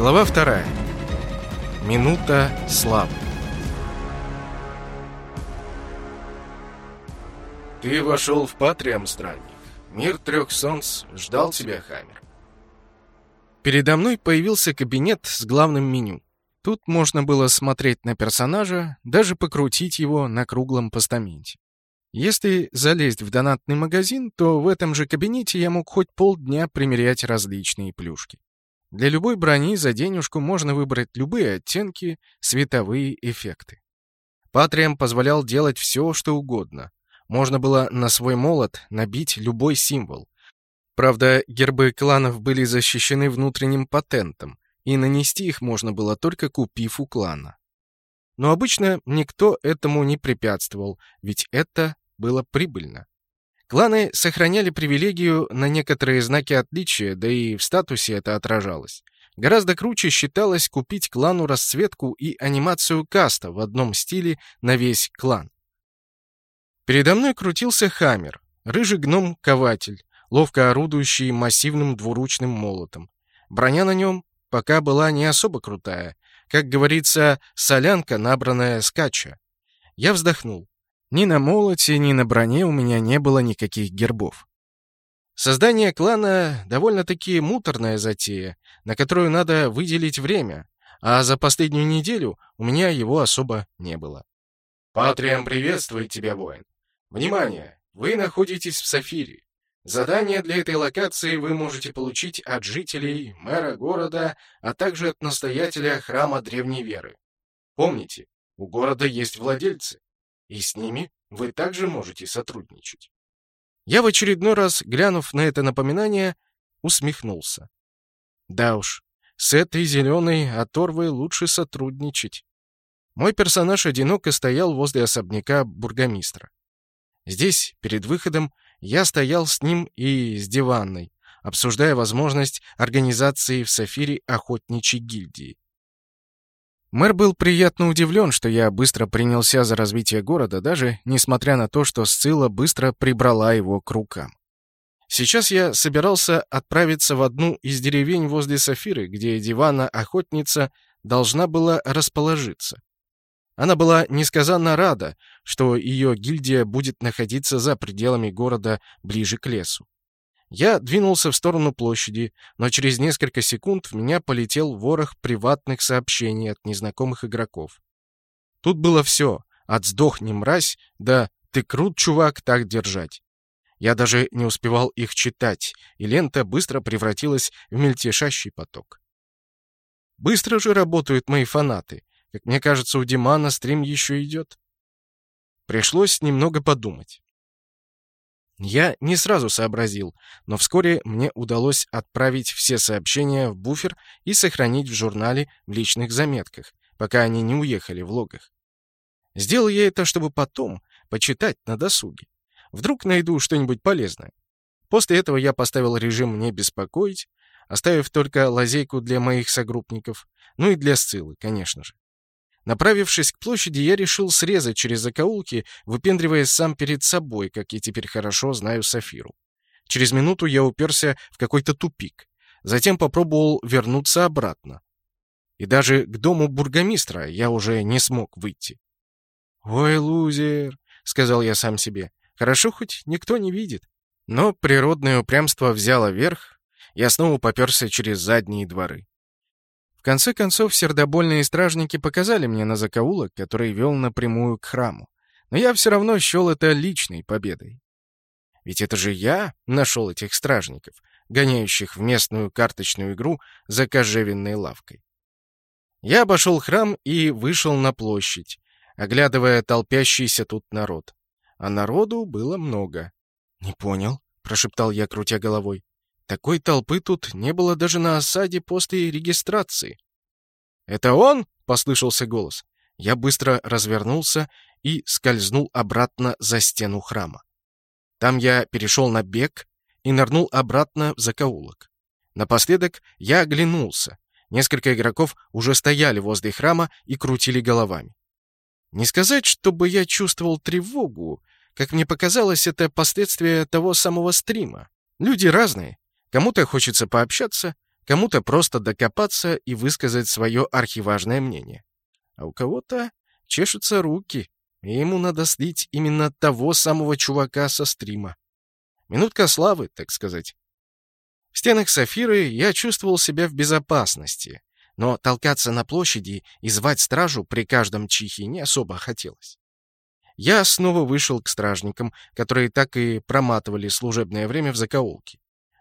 Глава вторая. Минута славы. Ты вошел в Патриам, странник. Мир трех солнц ждал тебя, Хаммер. Передо мной появился кабинет с главным меню. Тут можно было смотреть на персонажа, даже покрутить его на круглом постаменте. Если залезть в донатный магазин, то в этом же кабинете я мог хоть полдня примерять различные плюшки. Для любой брони за денежку можно выбрать любые оттенки, световые эффекты. Патриам позволял делать все, что угодно. Можно было на свой молот набить любой символ. Правда, гербы кланов были защищены внутренним патентом, и нанести их можно было только купив у клана. Но обычно никто этому не препятствовал, ведь это было прибыльно. Кланы сохраняли привилегию на некоторые знаки отличия, да и в статусе это отражалось. Гораздо круче считалось купить клану расцветку и анимацию каста в одном стиле на весь клан. Передо мной крутился Хаммер, рыжий гном-кователь, ловко орудующий массивным двуручным молотом. Броня на нем пока была не особо крутая. Как говорится, солянка, набранная скача. Я вздохнул. Ни на молоте, ни на броне у меня не было никаких гербов. Создание клана — довольно-таки муторная затея, на которую надо выделить время, а за последнюю неделю у меня его особо не было. «Патриам приветствует тебя, воин. Внимание! Вы находитесь в Сафире. Задание для этой локации вы можете получить от жителей, мэра города, а также от настоятеля храма древней веры. Помните, у города есть владельцы, и с ними вы также можете сотрудничать. Я в очередной раз, глянув на это напоминание, усмехнулся. Да уж, с этой зеленой оторвой лучше сотрудничать. Мой персонаж одиноко стоял возле особняка бургомистра. Здесь, перед выходом, я стоял с ним и с диванной, обсуждая возможность организации в Сафире охотничьей гильдии. Мэр был приятно удивлен, что я быстро принялся за развитие города, даже несмотря на то, что Сцилла быстро прибрала его к рукам. Сейчас я собирался отправиться в одну из деревень возле Сафиры, где дивана-охотница должна была расположиться. Она была несказанно рада, что ее гильдия будет находиться за пределами города ближе к лесу. Я двинулся в сторону площади, но через несколько секунд в меня полетел ворох приватных сообщений от незнакомых игроков. Тут было все, от «сдохни, мразь» до «ты крут, чувак, так держать». Я даже не успевал их читать, и лента быстро превратилась в мельтешащий поток. Быстро же работают мои фанаты. Как мне кажется, у Димана стрим еще идет. Пришлось немного подумать. Я не сразу сообразил, но вскоре мне удалось отправить все сообщения в буфер и сохранить в журнале в личных заметках, пока они не уехали в логах. Сделал я это, чтобы потом почитать на досуге. Вдруг найду что-нибудь полезное. После этого я поставил режим «не беспокоить», оставив только лазейку для моих согруппников, ну и для Сциллы, конечно же. Направившись к площади, я решил срезать через закоулки, выпендриваясь сам перед собой, как я теперь хорошо знаю Сафиру. Через минуту я уперся в какой-то тупик. Затем попробовал вернуться обратно. И даже к дому бургомистра я уже не смог выйти. «Ой, лузер!» — сказал я сам себе. «Хорошо, хоть никто не видит». Но природное упрямство взяло верх, я снова поперся через задние дворы. В конце концов, сердобольные стражники показали мне на закоулок, который вел напрямую к храму. Но я все равно счел это личной победой. Ведь это же я нашел этих стражников, гоняющих в местную карточную игру за кожевенной лавкой. Я обошел храм и вышел на площадь, оглядывая толпящийся тут народ. А народу было много. «Не понял», — прошептал я, крутя головой. Такой толпы тут не было даже на осаде после регистрации. «Это он?» — послышался голос. Я быстро развернулся и скользнул обратно за стену храма. Там я перешел на бег и нырнул обратно в закоулок. Напоследок я оглянулся. Несколько игроков уже стояли возле храма и крутили головами. Не сказать, чтобы я чувствовал тревогу. Как мне показалось, это последствия того самого стрима. Люди разные. Кому-то хочется пообщаться, кому-то просто докопаться и высказать свое архиважное мнение. А у кого-то чешутся руки, и ему надо слить именно того самого чувака со стрима. Минутка славы, так сказать. В стенах Сафиры я чувствовал себя в безопасности, но толкаться на площади и звать стражу при каждом чихе не особо хотелось. Я снова вышел к стражникам, которые так и проматывали служебное время в закоулке.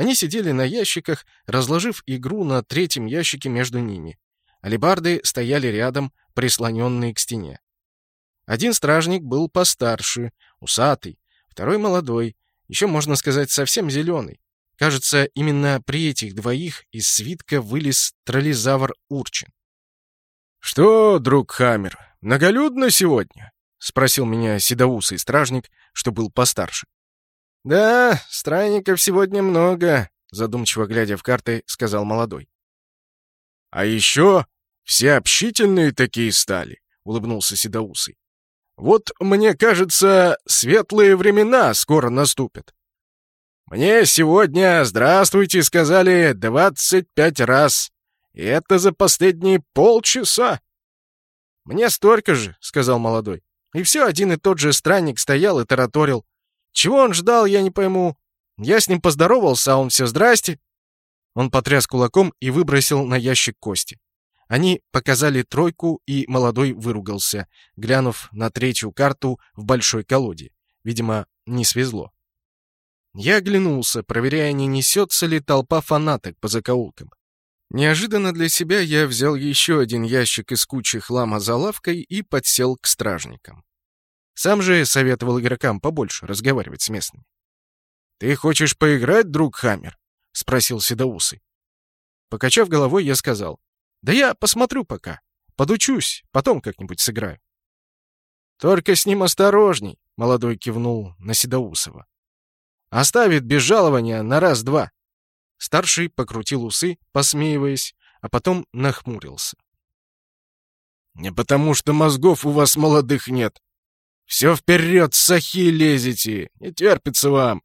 Они сидели на ящиках, разложив игру на третьем ящике между ними. Алибарды стояли рядом, прислоненные к стене. Один стражник был постарше, усатый, второй молодой, еще, можно сказать, совсем зеленый. Кажется, именно при этих двоих из свитка вылез троллизавр Урчин. «Что, друг Хаммер, многолюдно сегодня?» — спросил меня седоусый стражник, что был постарше. «Да, странников сегодня много», — задумчиво глядя в карты, сказал молодой. «А еще все общительные такие стали», — улыбнулся седоусый. «Вот, мне кажется, светлые времена скоро наступят. Мне сегодня «здравствуйте» сказали двадцать пять раз, и это за последние полчаса». «Мне столько же», — сказал молодой. И все один и тот же странник стоял и тараторил. Чего он ждал, я не пойму. Я с ним поздоровался, а он все «здрасте». Он потряс кулаком и выбросил на ящик кости. Они показали тройку, и молодой выругался, глянув на третью карту в большой колоде. Видимо, не свезло. Я оглянулся, проверяя, не несется ли толпа фанаток по закоулкам. Неожиданно для себя я взял еще один ящик из кучи хлама за лавкой и подсел к стражникам. Сам же советовал игрокам побольше разговаривать с местными. «Ты хочешь поиграть, друг Хаммер?» — спросил Седоусый. Покачав головой, я сказал. «Да я посмотрю пока. Подучусь, потом как-нибудь сыграю». «Только с ним осторожней», — молодой кивнул на Седоусова. «Оставит без жалования на раз-два». Старший покрутил усы, посмеиваясь, а потом нахмурился. «Не потому что мозгов у вас молодых нет. Все вперед, сахи лезете! Не терпится вам!»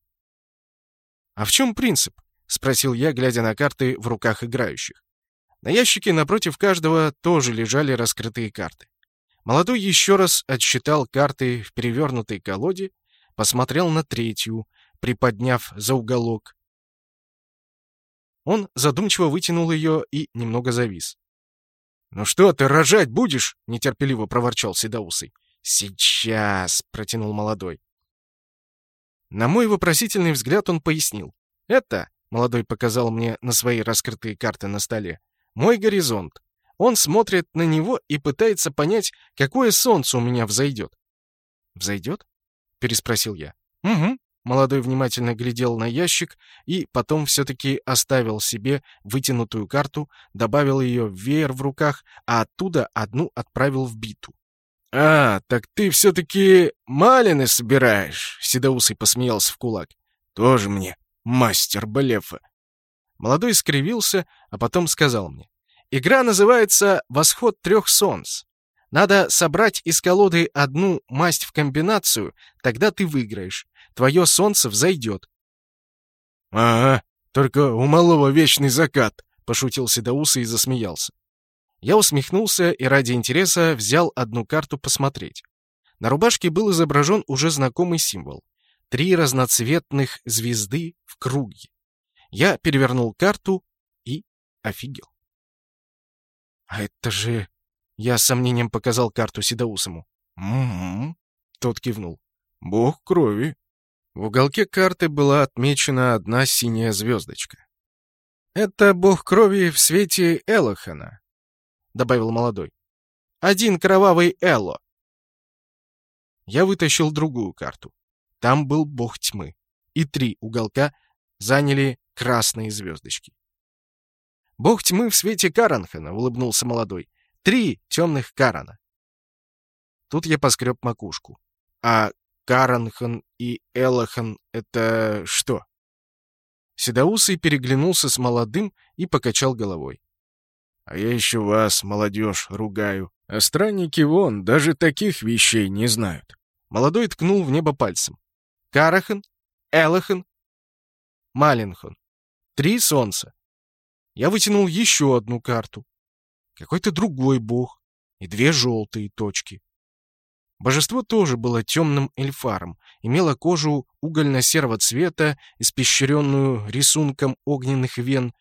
«А в чем принцип?» — спросил я, глядя на карты в руках играющих. На ящике напротив каждого тоже лежали раскрытые карты. Молодой еще раз отсчитал карты в перевернутой колоде, посмотрел на третью, приподняв за уголок. Он задумчиво вытянул ее и немного завис. «Ну что ты, рожать будешь?» — нетерпеливо проворчал Седоусый. «Сейчас», — протянул молодой. На мой вопросительный взгляд он пояснил. «Это», — молодой показал мне на свои раскрытые карты на столе, — «мой горизонт. Он смотрит на него и пытается понять, какое солнце у меня взойдет». «Взойдет?» — переспросил я. «Угу». Молодой внимательно глядел на ящик и потом все-таки оставил себе вытянутую карту, добавил ее в веер в руках, а оттуда одну отправил в биту. «А, так ты все-таки малины собираешь?» — Седоусый посмеялся в кулак. «Тоже мне мастер блефа». Молодой скривился, а потом сказал мне. «Игра называется «Восход трех солнц». Надо собрать из колоды одну масть в комбинацию, тогда ты выиграешь. Твое солнце взойдет». «Ага, только у малого вечный закат», — пошутил Седоусый и засмеялся. Я усмехнулся и ради интереса взял одну карту посмотреть. На рубашке был изображен уже знакомый символ. Три разноцветных звезды в круге. Я перевернул карту и офигел. «А это же...» Я с сомнением показал карту Седоусому. «Угу», — тот кивнул. «Бог крови». В уголке карты была отмечена одна синяя звездочка. «Это бог крови в свете Элохана», добавил молодой. «Один кровавый Элло!» Я вытащил другую карту. Там был бог тьмы. И три уголка заняли красные звездочки. «Бог тьмы в свете Каранхана», — улыбнулся молодой. «Три темных Карана». Тут я поскреб макушку. «А Каранхан и Элахан — это что?» Седоусый переглянулся с молодым и покачал головой. А я еще вас, молодежь, ругаю. А странники вон, даже таких вещей не знают. Молодой ткнул в небо пальцем. Карахан, Элахан, Малинхан. Три солнца. Я вытянул еще одну карту. Какой-то другой бог и две желтые точки. Божество тоже было темным эльфаром, имело кожу угольно-серого цвета, испещренную рисунком огненных вен.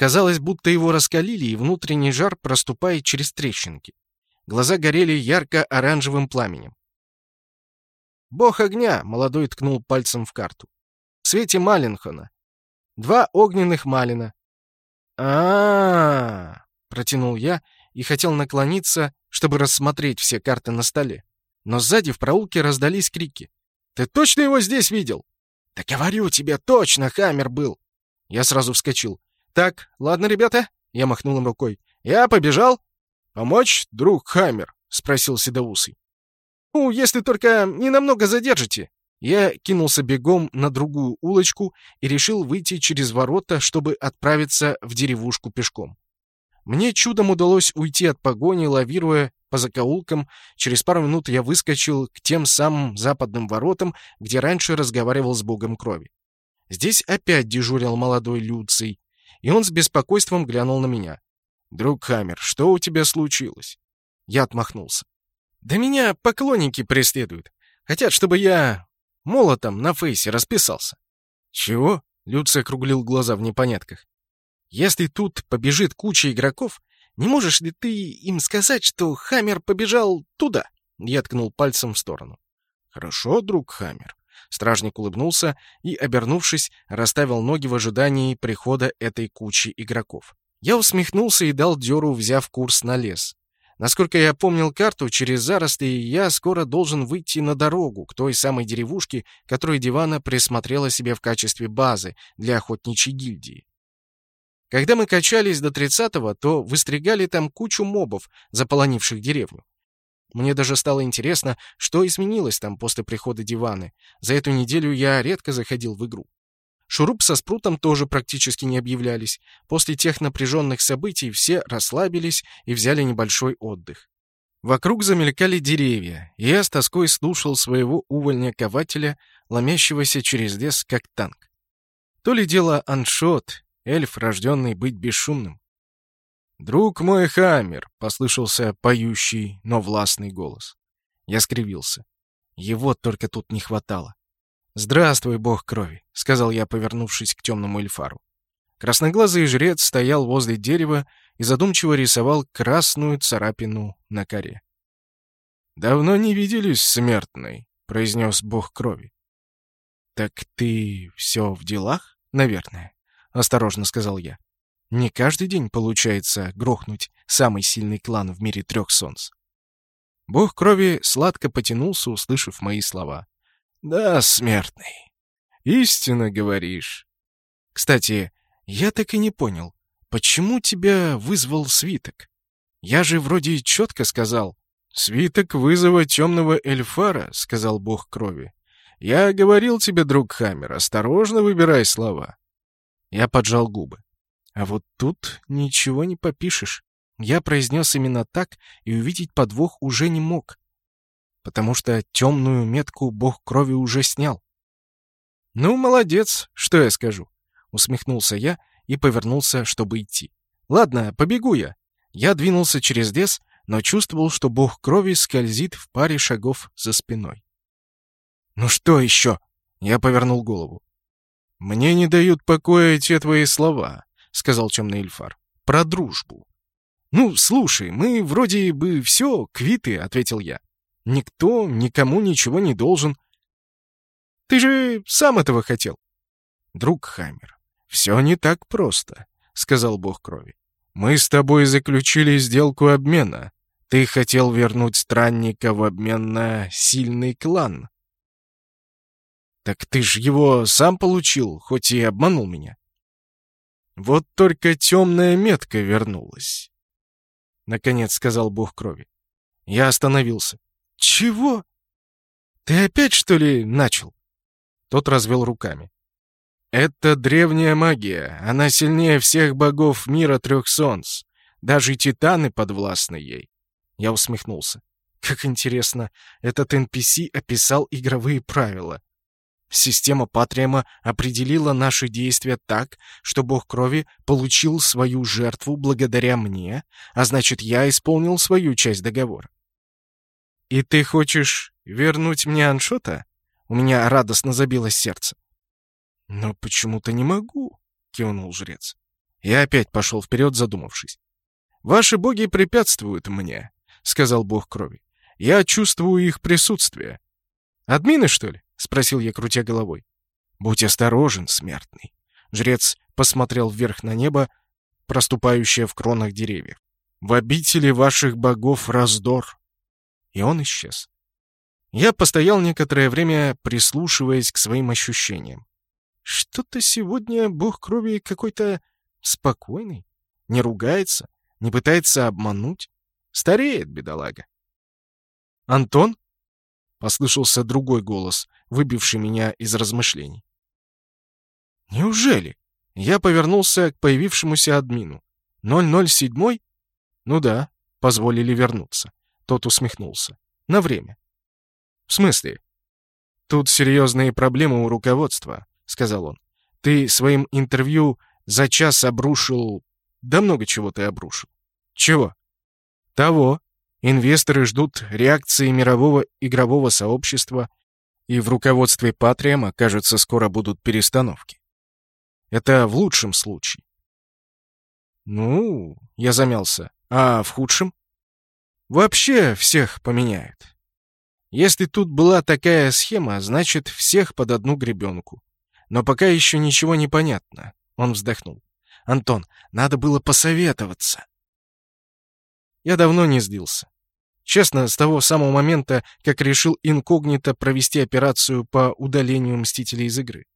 Казалось, будто его раскалили, и внутренний жар проступает через трещинки. Глаза горели ярко-оранжевым пламенем. «Бог огня!» — молодой ткнул пальцем в карту. «В свете Малинхона. Два огненных Малина». А -а -а протянул я и хотел наклониться, чтобы рассмотреть все карты на столе. Но сзади в проулке раздались крики. «Ты точно его здесь видел?» «Да говорю тебе, точно Хаммер был!» Я сразу вскочил. «Так, ладно, ребята?» Я махнул им рукой. «Я побежал?» «Помочь, друг Хаммер?» — спросил Седоусый. «Ну, если только не намного задержите». Я кинулся бегом на другую улочку и решил выйти через ворота, чтобы отправиться в деревушку пешком. Мне чудом удалось уйти от погони, лавируя по закоулкам. Через пару минут я выскочил к тем самым западным воротам, где раньше разговаривал с богом крови. Здесь опять дежурил молодой Люций, и он с беспокойством глянул на меня. «Друг Хаммер, что у тебя случилось?» Я отмахнулся. «Да меня поклонники преследуют. Хотят, чтобы я молотом на фейсе расписался». «Чего?» — Люций округлил глаза в непонятках. «Если тут побежит куча игроков, не можешь ли ты им сказать, что Хаммер побежал туда?» Я ткнул пальцем в сторону. «Хорошо, друг Хаммер». Стражник улыбнулся и, обернувшись, расставил ноги в ожидании прихода этой кучи игроков. Я усмехнулся и дал дёру, взяв курс на лес. Насколько я помнил карту, через заросли я скоро должен выйти на дорогу к той самой деревушке, которую Дивана присмотрела себе в качестве базы для охотничьей гильдии. Когда мы качались до тридцатого, то выстригали там кучу мобов, заполонивших деревню. Мне даже стало интересно, что изменилось там после прихода диваны. За эту неделю я редко заходил в игру. Шуруп со Спрутом тоже практически не объявлялись. После тех напряженных событий все расслабились и взяли небольшой отдых. Вокруг замелькали деревья, и я с тоской слушал своего увольня-кователя, ломящегося через лес, как танк. То ли дело аншот, эльф, рожденный быть бесшумным. «Друг мой Хаммер!» — послышался поющий, но властный голос. Я скривился. Его только тут не хватало. «Здравствуй, бог крови», — сказал я, повернувшись к темному эльфару. Красноглазый жрец стоял возле дерева и задумчиво рисовал красную царапину на коре. «Давно не виделись, смертный», — произнес бог крови. «Так ты все в делах, наверное?» — осторожно сказал я. «Не каждый день получается грохнуть самый сильный клан в мире трех солнц». Бог крови сладко потянулся, услышав мои слова. «Да, смертный, истинно говоришь. Кстати, я так и не понял, почему тебя вызвал свиток? Я же вроде четко сказал». «Свиток вызова темного эльфара», — сказал бог крови. «Я говорил тебе, друг Хаммер, осторожно выбирай слова. Я поджал губы. А вот тут ничего не попишешь. Я произнес именно так и увидеть подвох уже не мог, потому что темную метку бог крови уже снял. «Ну, молодец, что я скажу?» — усмехнулся я и повернулся, чтобы идти. «Ладно, побегу я». Я двинулся через лес, но чувствовал, что бог крови скользит в паре шагов за спиной. «Ну что еще?» — я повернул голову. «Мне не дают покоя те твои слова», — сказал темный эльфар. «Про дружбу». «Ну, слушай, мы вроде бы все, квиты», — ответил я. «Никто никому ничего не должен». «Ты же сам этого хотел». «Друг Хаммер, все не так просто», — сказал бог крови. «Мы с тобой заключили сделку обмена. Ты хотел вернуть странника в обмен на сильный клан. «Так ты ж его сам получил, хоть и обманул меня». «Вот только темная метка вернулась», — наконец сказал бог крови. Я остановился. «Чего? Ты опять, что ли, начал?» Тот развел руками. «Это древняя магия. Она сильнее всех богов мира трех солнц. Даже титаны подвластны ей». Я усмехнулся. «Как интересно, этот NPC описал игровые правила. Система Патриама определила наши действия так, что бог крови получил свою жертву благодаря мне, а значит, я исполнил свою часть договора. «И ты хочешь вернуть мне Аншота?» У меня радостно забилось сердце. «Но почему-то не могу», — кивнул жрец. Я опять пошел вперед, задумавшись. «Ваши боги препятствуют мне», — сказал бог крови. «Я чувствую их присутствие». «Админы, что ли?» — спросил я, крутя головой. «Будь осторожен, смертный». Жрец посмотрел вверх на небо, проступающее в кронах деревьев. «В обители ваших богов раздор». И он исчез. Я постоял некоторое время, прислушиваясь к своим ощущениям. Что-то сегодня бог крови какой-то спокойный, не ругается, не пытается обмануть. Стареет, бедолага. «Антон?» Послышался другой голос, выбивший меня из размышлений. «Неужели?» Я повернулся к появившемуся админу. «007?» «Ну да, позволили вернуться». Тот усмехнулся. «На время». «В смысле?» «Тут серьезные проблемы у руководства», — сказал он. «Ты своим интервью за час обрушил... Да много чего ты обрушил». «Чего?» «Того. Инвесторы ждут реакции мирового игрового сообщества, и в руководстве Патриама, кажется, скоро будут перестановки. Это в лучшем случае. Ну, я замялся. А в худшем? Вообще всех поменяют. Если тут была такая схема, значит, всех под одну гребенку. Но пока еще ничего не понятно. Он вздохнул. Антон, надо было посоветоваться. Я давно не сдился. Честно, с того самого момента, как решил инкогнито провести операцию по удалению Мстителей из игры.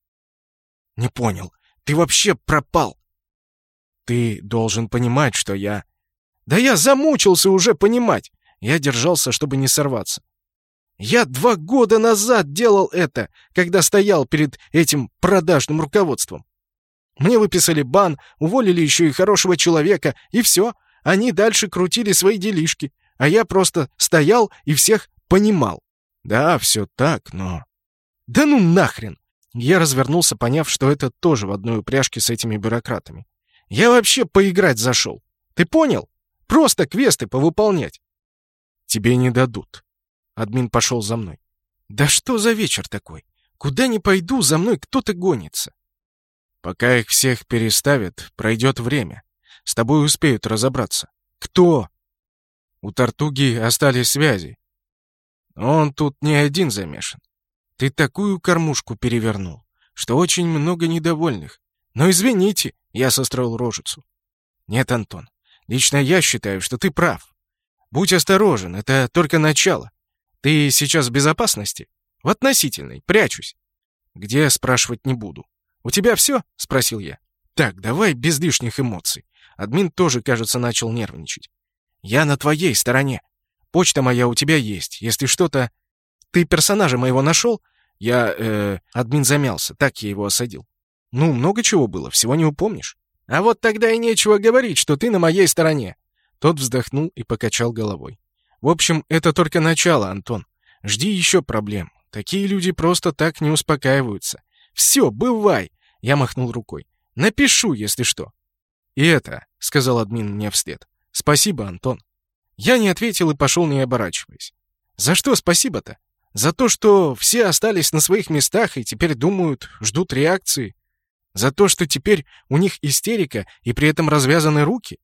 Не понял. Ты вообще пропал. Ты должен понимать, что я... Да я замучился уже понимать. Я держался, чтобы не сорваться. Я два года назад делал это, когда стоял перед этим продажным руководством. Мне выписали бан, уволили еще и хорошего человека, и все. Они дальше крутили свои делишки, а я просто стоял и всех понимал. Да, все так, но... Да ну нахрен! Я развернулся, поняв, что это тоже в одной упряжке с этими бюрократами. Я вообще поиграть зашел. Ты понял? Просто квесты повыполнять. Тебе не дадут. Админ пошел за мной. Да что за вечер такой? Куда ни пойду, за мной кто-то гонится. Пока их всех переставят, пройдет время. С тобой успеют разобраться. Кто? У Тартуги остались связи. Он тут не один замешан. Ты такую кормушку перевернул, что очень много недовольных. Но извините, я состроил рожицу. Нет, Антон, лично я считаю, что ты прав. Будь осторожен, это только начало. Ты сейчас в безопасности? В относительной, прячусь. Где, спрашивать не буду. У тебя все? Спросил я. Так, давай без лишних эмоций. Админ тоже, кажется, начал нервничать. Я на твоей стороне. Почта моя у тебя есть. Если что-то... Ты персонажа моего нашел? Я, э, админ замялся. Так я его осадил. Ну, много чего было, всего не упомнишь. А вот тогда и нечего говорить, что ты на моей стороне. Тот вздохнул и покачал головой. В общем, это только начало, Антон. Жди еще проблем. Такие люди просто так не успокаиваются. Все, бывай! Я махнул рукой. Напишу, если что. И это, сказал админ мне вслед. «Спасибо, Антон». Я не ответил и пошел, не оборачиваясь. «За что спасибо-то? За то, что все остались на своих местах и теперь думают, ждут реакции? За то, что теперь у них истерика и при этом развязаны руки?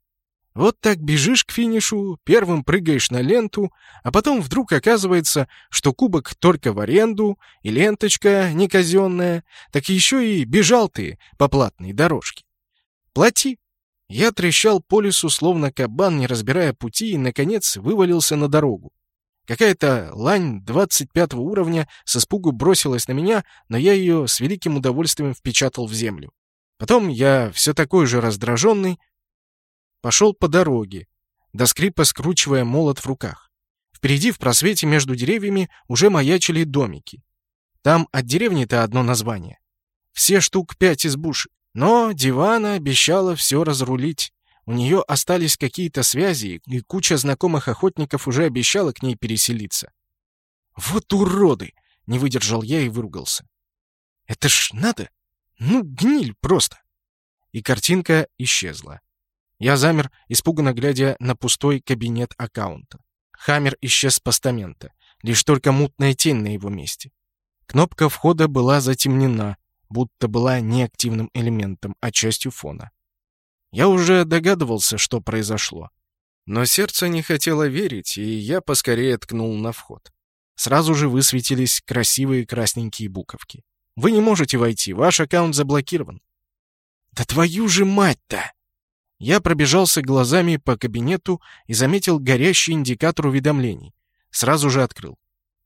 Вот так бежишь к финишу, первым прыгаешь на ленту, а потом вдруг оказывается, что кубок только в аренду, и ленточка не казенная, так еще и бежал ты по платной дорожке. Плати, я трещал по лесу, словно кабан, не разбирая пути, и, наконец, вывалился на дорогу. Какая-то лань 25 уровня с испугу бросилась на меня, но я ее с великим удовольствием впечатал в землю. Потом я, все такой же раздраженный, пошел по дороге, до скрипа скручивая молот в руках. Впереди, в просвете между деревьями, уже маячили домики. Там от деревни-то одно название. Все штук пять избушек. Но Дивана обещала все разрулить. У нее остались какие-то связи, и куча знакомых охотников уже обещала к ней переселиться. «Вот уроды!» — не выдержал я и выругался. Это ж надо! Ну, гниль просто!» И картинка исчезла. Я замер, испуганно глядя на пустой кабинет аккаунта. Хаммер исчез с постамента. Лишь только мутная тень на его месте. Кнопка входа была затемнена, будто была не активным элементом, а частью фона. Я уже догадывался, что произошло. Но сердце не хотело верить, и я поскорее ткнул на вход. Сразу же высветились красивые красненькие буковки. «Вы не можете войти, ваш аккаунт заблокирован». «Да твою же мать-то!» Я пробежался глазами по кабинету и заметил горящий индикатор уведомлений. Сразу же открыл.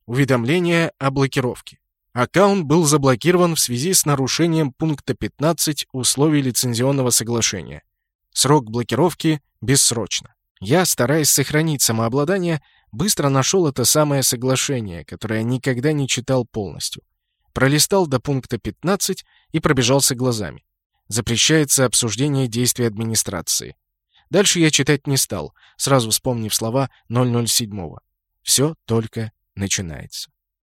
Уведомление о блокировке. Аккаунт был заблокирован в связи с нарушением пункта 15 условий лицензионного соглашения. Срок блокировки бессрочно. Я, стараясь сохранить самообладание, быстро нашел это самое соглашение, которое никогда не читал полностью. Пролистал до пункта 15 и пробежался глазами. Запрещается обсуждение действий администрации. Дальше я читать не стал, сразу вспомнив слова 007-го. Все только начинается.